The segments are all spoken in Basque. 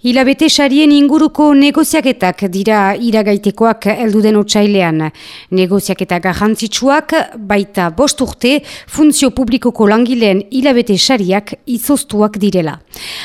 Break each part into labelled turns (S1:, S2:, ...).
S1: Hilabete sarien inguruko negoziaketak dira iragaitekoak elduden otsailean. Negoziaketak garrantzitsuak baita bost urte funtzio publikoko langileen hilabete sariak izoztuak direla.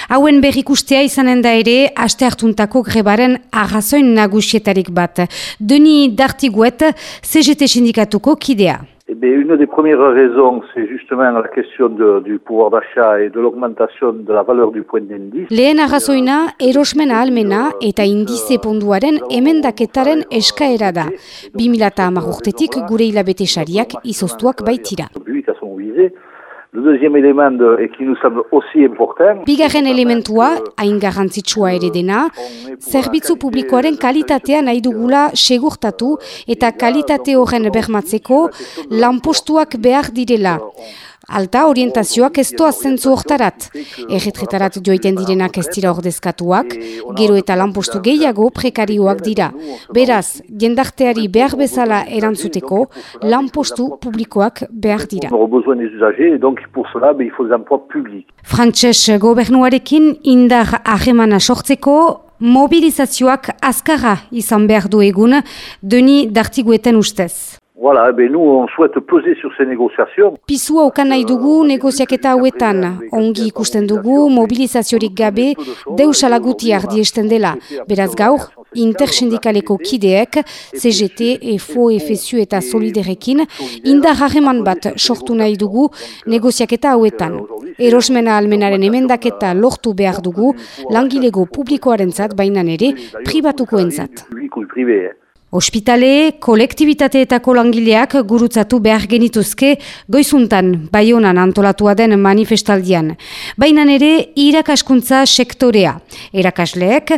S1: Hauen berrikustea izanen da ere aste hartuntako grebaren arrazoin nagusietarik bat. Deni dartiguet CGT sindikatuko kidea.
S2: Eh une des premières raisons, c'est justement la question de, du pouvoir d'achat et de l'augmentation de la valeur du point d'indice.
S1: Lehen arrazoina, erosmena almena eta indize ponduaren emendaketaren eskaera da. 2008 urtetik gure hilabete sariak izoztuak baitira.
S2: Le deuxième élément de, qui nous semble aussi important.
S1: Bigarren elementua, hain garrantzitsua ere dena, zerbitzu publikoaren kalitatea nahi dugula segurtatu eta kalitate horren bermatzeko lanpostuak behar direla. Alta orientazioak ez doa zentzu hortarat. Erretretarat joiten direnak ez dira ordezkatuak, gero eta lanpostu gehiago prekarioak dira. Beraz, jendarteari behar bezala erantzuteko, lanpostu publikoak behar dira. Frantses gobernuarekin indar ahemana sortzeko, mobilizazioak azkara izan behar du egun, deni dartigueten ustez.
S2: Voilà, ben nous on souhaite peser sur ces négociations.
S1: Pisua okan nahi dugu negoziaketa hauetan. Ongi ikusten dugu mobilizaziorik gabe deusalaguti ardiesten dela. Beraz gaur, intersindikaleko kideek, CGT, EFO, FSU eta Soliderekin, indar harreman bat sortu nahi dugu negoziaketa hauetan. Erosmena almenaren emendaketa lortu behar dugu, langilego publikoaren zat, bainan ere, privatukoen zat. Hospitale, kolektibitateetako langileak gurutzatu behar genituzke goizuntan baionan antolatua den manifestaldian. Baina ere irakaskuntza sektorea. Erakasleek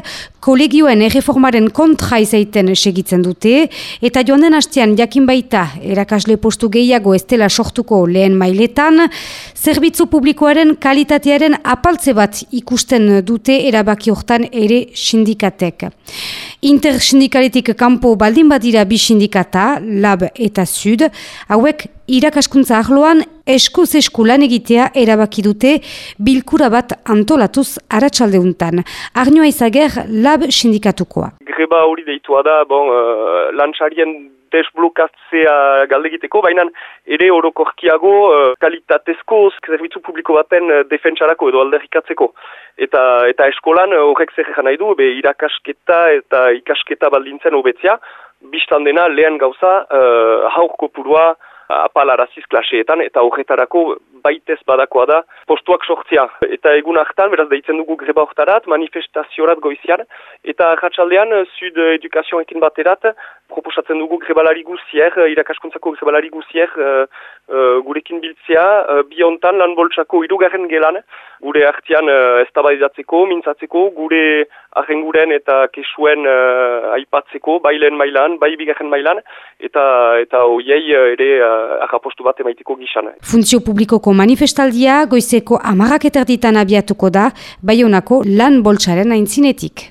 S1: kolegioen erreformaren kontra izaiten segitzen dute eta joan den hastean jakin baita erakasle postu gehiago ez dela sortuko lehen mailetan, zerbitzu publikoaren kalitatearen apaltze bat ikusten dute erabaki hortan ere sindikatek. Intersindikaletik kanpo baldin badira bi sindikata, lab eta sud, hauek irakaskuntza ahloan eskuz esku lan egitea erabaki dute bilkura bat antolatuz aratsaldeuntan. Arnioa izager lab sindikatukoa.
S3: Greba hori deitua da, bon, uh, lantxarien desblokatzea galdegiteko, baina ere orokorkiago uh, kalitatezko zerbitzu publiko baten uh, defentsarako edo alderrikatzeko. Eta, eta eskolan horrek zer nahi du, be, irakasketa eta ikasketa baldintzen hobetzea, biztan dena lehen gauza uh, haurko purua apalaraziz klaseetan, eta horretarako baitez badakoa da postuak sortzia. Eta egun hartan, beraz deitzen dugu greba hortarat, manifestaziorat goizian, eta jatsaldean, Sud Edukazioekin baterat, proposatzen dugu grebalari guzier, irakaskuntzako grebalari guzier, uh, uh, gurekin biltzea, uh, biontan lan boltsako irugarren gelan, gure artian uh, eztabaidatzeko, mintzatzeko, gure ahenguren eta kesuen uh, aipatzeko, bailen mailan, bai bigarren mailan, eta eta hoiei ere uh, bat emaiteko gizan.
S1: Funtzio publikoko manifestaldia goizeko amarrak eterditan abiatuko da, baionako lan boltsaren aintzinetik.